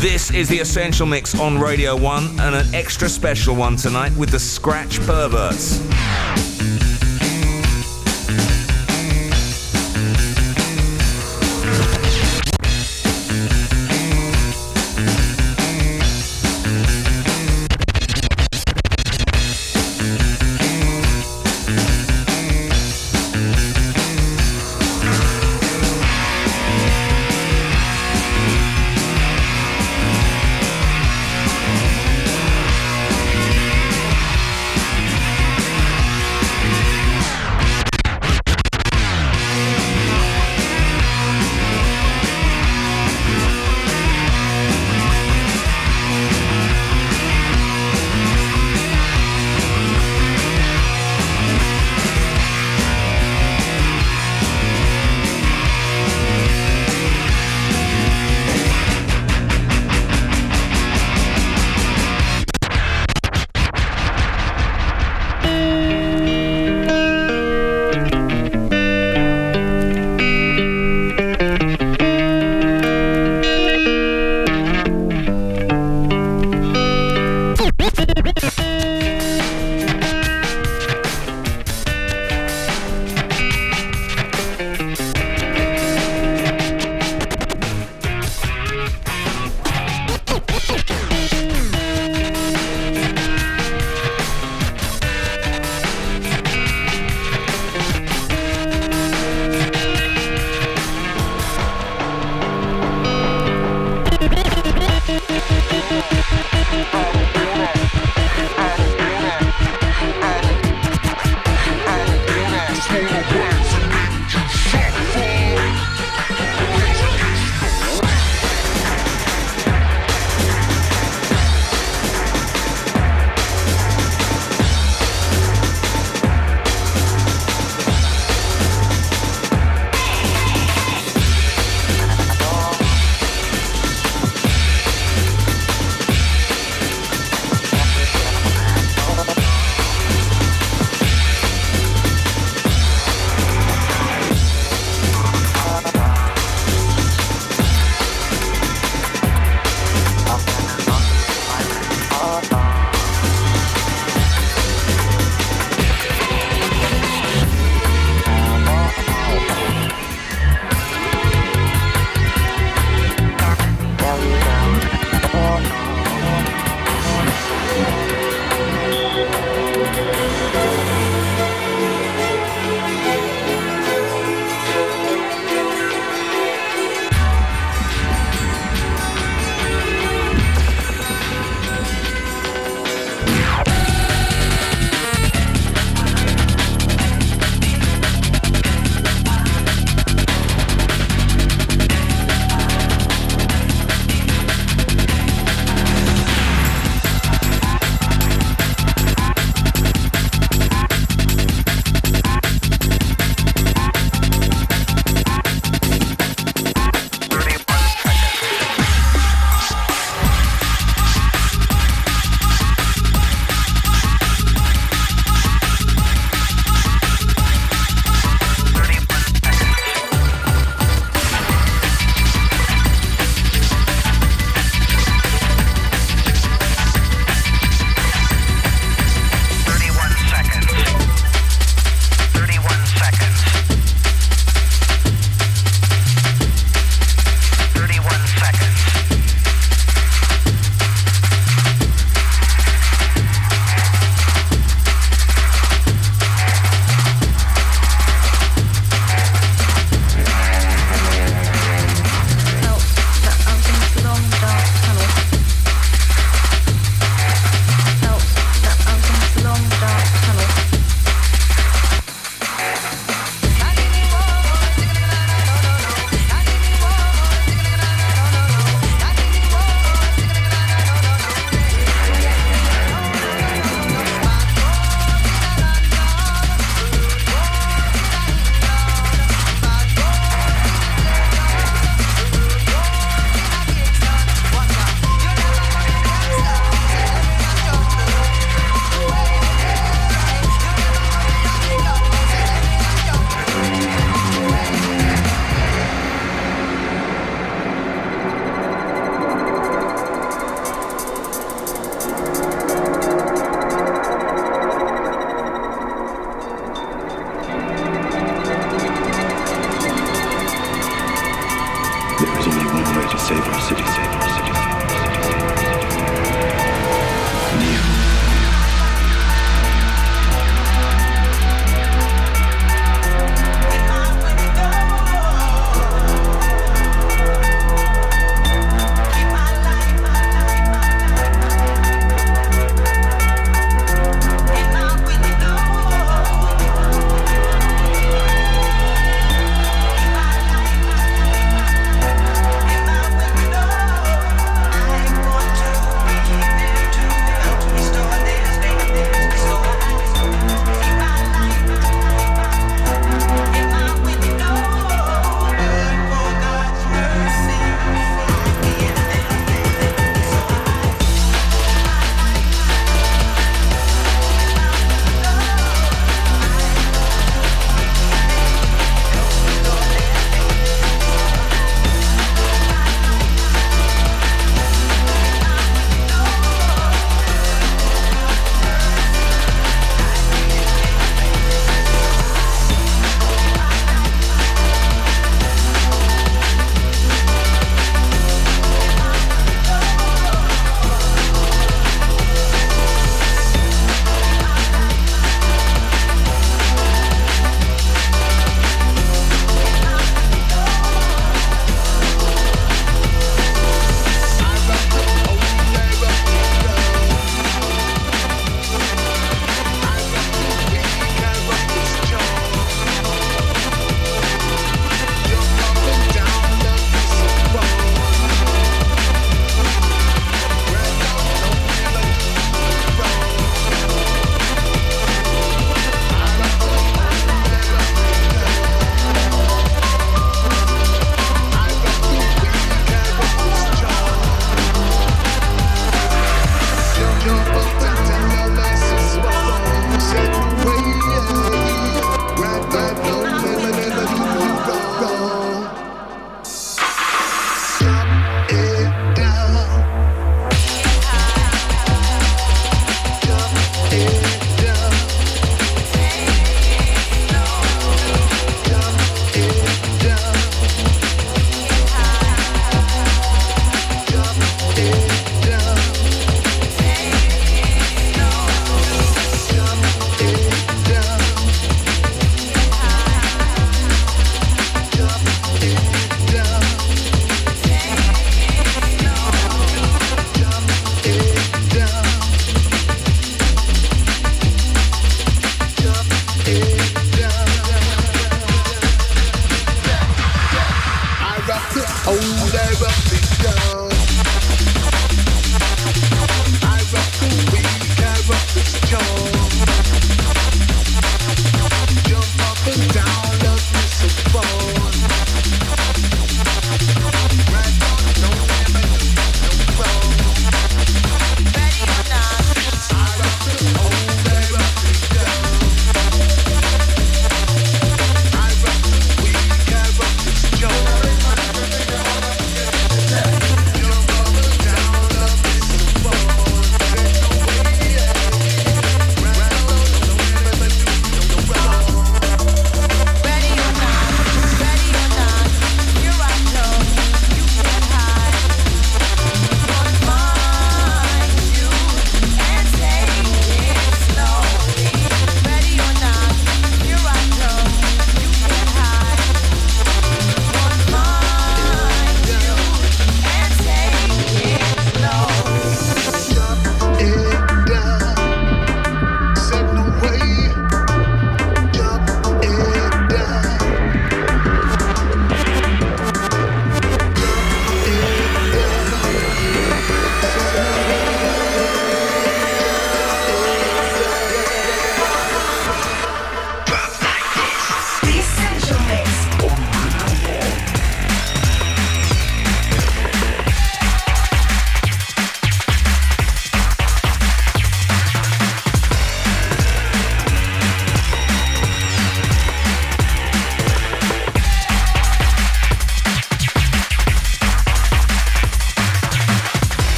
S4: This is the Essential Mix on Radio 1 and an extra special one tonight with the Scratch Perverts.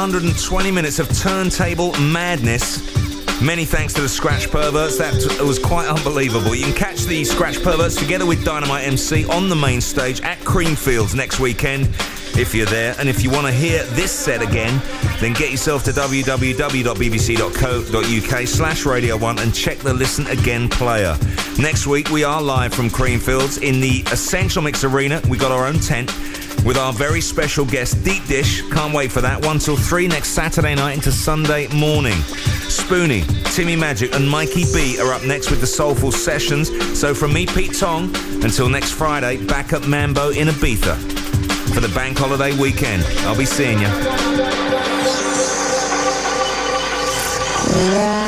S4: 120 minutes of turntable madness. Many thanks to the Scratch Perverts. That was quite unbelievable. You can catch the Scratch Perverts together with Dynamite MC on the main stage at Creamfields next weekend if you're there. And if you want to hear this set again, then get yourself to www.bbc.co.uk slash Radio 1 and check the Listen Again player. Next week, we are live from Creamfields in the Essential Mix Arena. We got our own tent with our very special guest, Deep Dish. Can't wait for that. 1 till 3 next Saturday night into Sunday morning. Spoony, Timmi Magic, and Mikee B are up next with the Soulful Sessions. So from me, Pete Tong, until next Friday, back at Mambo in Ibiza for the bank holiday weekend. I'll be seeing you.
S5: Scratch